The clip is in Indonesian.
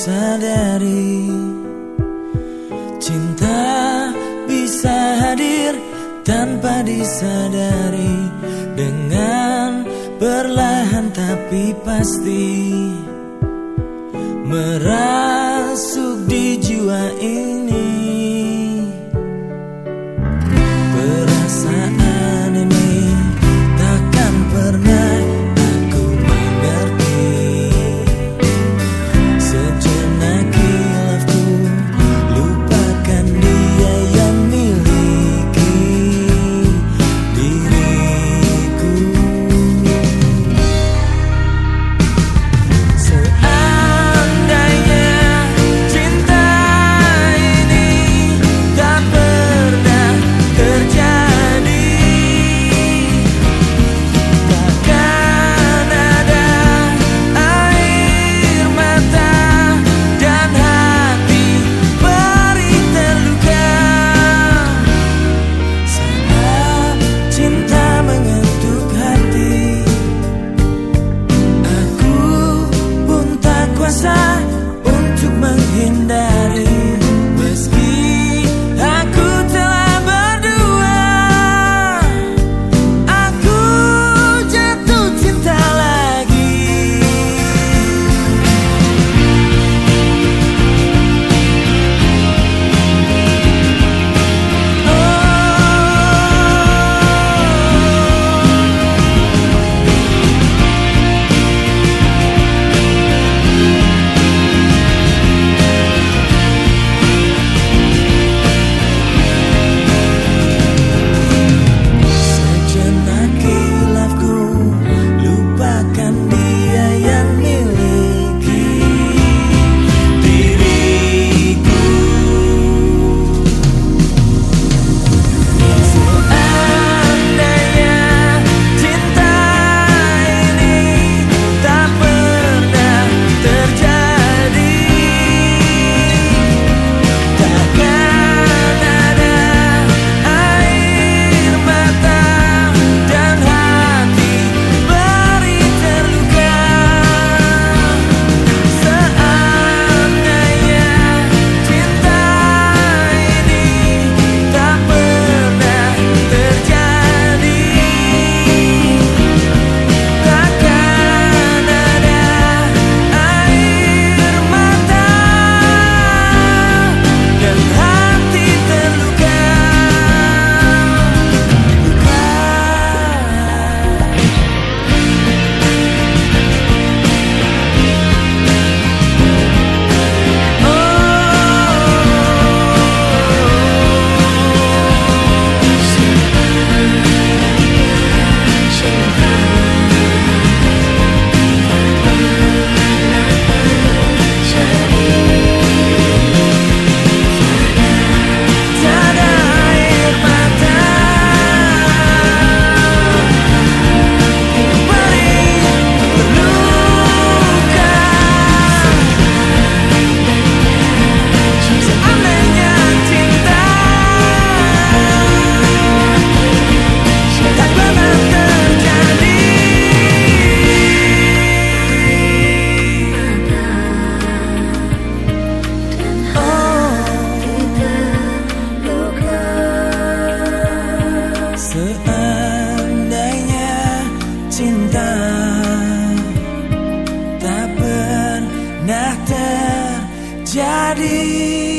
sadari Cinta bisa hadir tanpa disadari. Dengan perlahan tapi pasti Merasuk di jiwa ini. daddy.